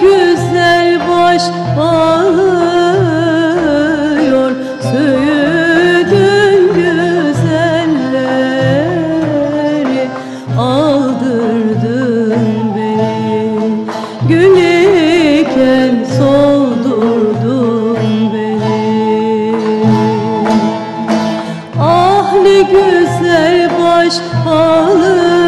güzel baş ağlıyor Söğüdün güzelleri aldırdın beni. Gün iken soldurdun beni. Ah ne güzel baş ağlıyor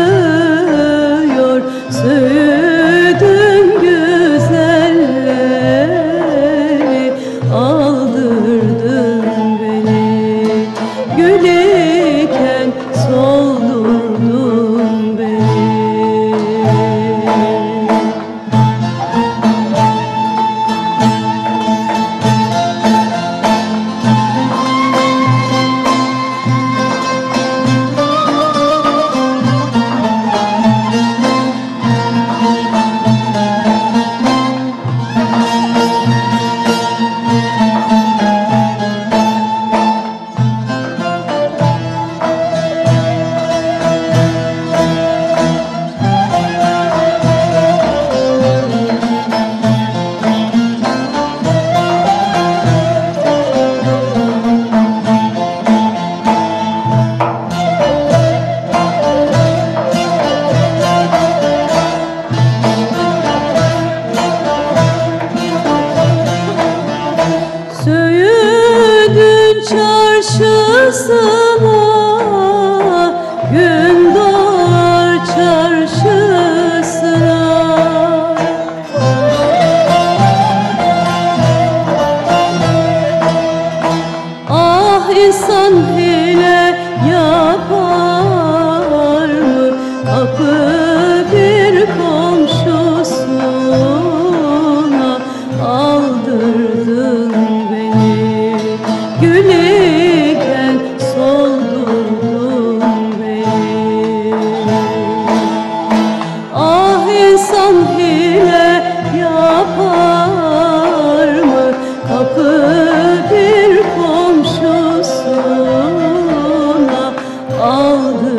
Oh.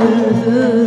Komşusuna aldırdın